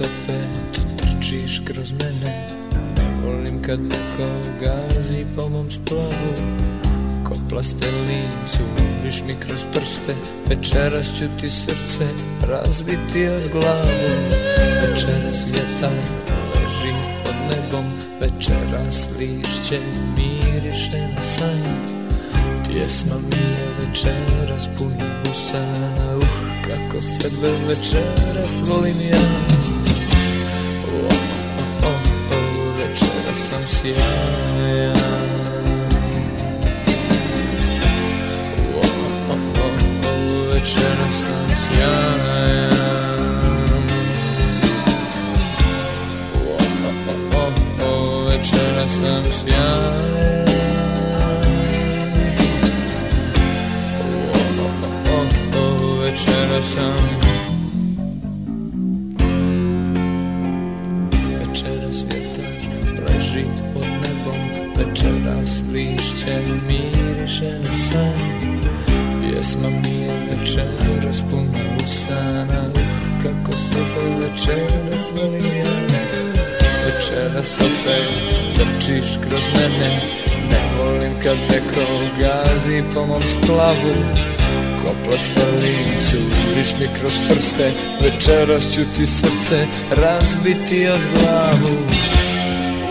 opet trčiš kroz mene. Ne volim kad neko gazi po mom splavu Ko plastelinicu viš mi kroz prste. Večeras ću ti srce razbiti od glavu Večeras ljetan leži pod nebom. Večeras lišće miriše na san. Pjesma mi je večeras puna usana Uh, kako sebe večeras volim ja oh, oh, oh, oh, Večeras sam sjajan oh, oh, oh, oh, Večeras sam sjajan oh, oh, oh, oh, sam večera sam Večera Večeras lišće miriše na san. Pjesma mi je večeras puna usana Kako sebe večeras volim ja Večeras opet trčiš kroz mene Ne volim kad neko gazi po mom splavu. Ko plastalicu uriš mi kroz prste Večeras ću ti srce razbiti od glavu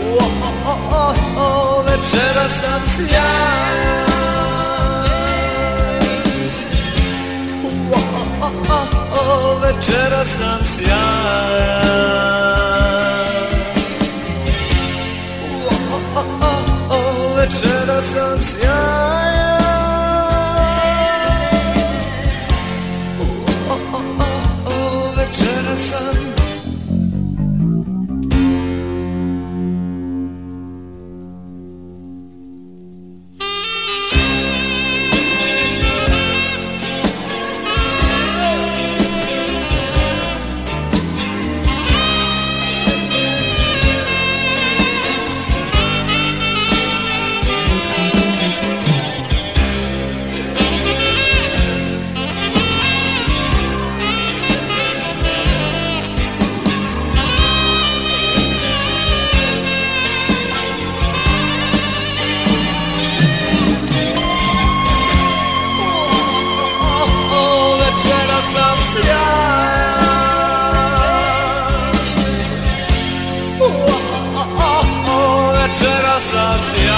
o, o, o, o, večera sam sjajan. O, o, o, sam sjajan. O, o, sam sjajan. Večera sam si